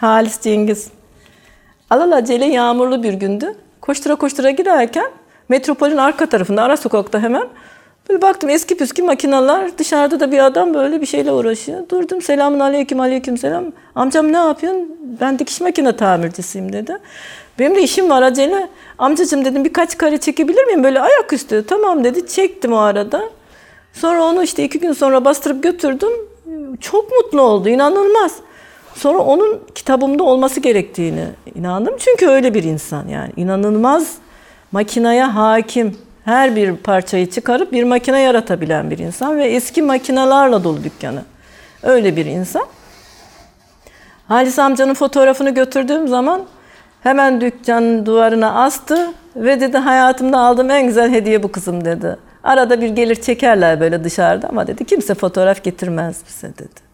Halis Cengiz. Alelacele yağmurlu bir gündü. Koştura koştura giderken metropolün arka tarafında ara sokakta hemen böyle baktım eski püskü makineler dışarıda da bir adam böyle bir şeyle uğraşıyor. Durdum selamun aleyküm aleyküm selam. Amcam ne yapıyorsun? Ben dikiş makine tamircisiyim dedi. Benim de işim var acele. Amcacığım dedim birkaç kare çekebilir miyim? Böyle ayaküstü. Tamam dedi. Çektim o arada. Sonra onu işte iki gün sonra bastırıp götürdüm. Çok mutlu oldu. inanılmaz. Sonra onun kitabımda olması gerektiğini inandım. Çünkü öyle bir insan yani. inanılmaz makineye hakim. Her bir parçayı çıkarıp bir makine yaratabilen bir insan ve eski makinelerle dolu dükkanı. Öyle bir insan. Halis amcanın fotoğrafını götürdüğüm zaman hemen dükkanın duvarına astı ve dedi hayatımda aldığım en güzel hediye bu kızım dedi. Arada bir gelir çekerler böyle dışarıda ama dedi kimse fotoğraf getirmez bize dedi.